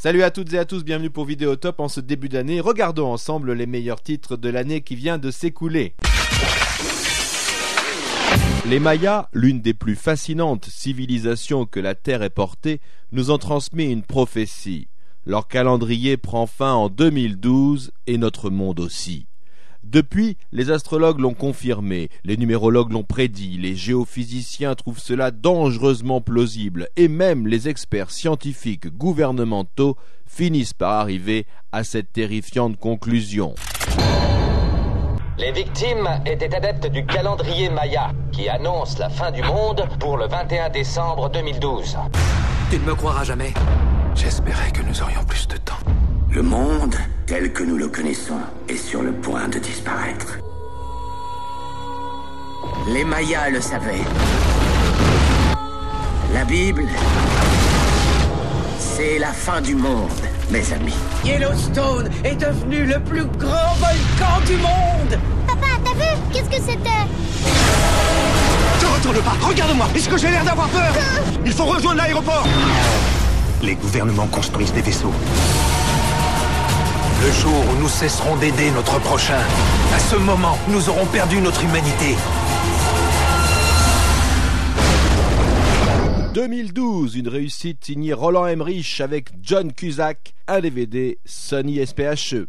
Salut à toutes et à tous, bienvenue pour Vidéo Top en ce début d'année. Regardons ensemble les meilleurs titres de l'année qui vient de s'écouler. Les Mayas, l'une des plus fascinantes civilisations que la Terre ait portée, nous ont transmis une prophétie. Leur calendrier prend fin en 2012 et notre monde aussi. Depuis, les astrologues l'ont confirmé, les numérologues l'ont prédit, les géophysiciens trouvent cela dangereusement plausible, et même les experts scientifiques gouvernementaux finissent par arriver à cette terrifiante conclusion. Les victimes étaient adeptes du calendrier Maya, qui annonce la fin du monde pour le 21 décembre 2012. Tu ne me croiras jamais. J'espérais que nous aurions plus de temps. Le monde, tel que nous le connaissons, est sur le point de disparaître. Les Mayas le savaient. La Bible, c'est la fin du monde, mes amis. Yellowstone est devenu le plus grand volcan du monde Papa, t'as vu? Qu'est-ce que c'était? Ne retourne pas Regarde-moi Est-ce que j'ai l'air d'avoir peur? Il faut rejoindre l'aéroport Les gouvernements construisent des vaisseaux. Le jour où nous cesserons d'aider notre prochain, à ce moment, nous aurons perdu notre humanité. 2012, une réussite signée Roland Emmerich avec John Cusack, un DVD Sony SPHE.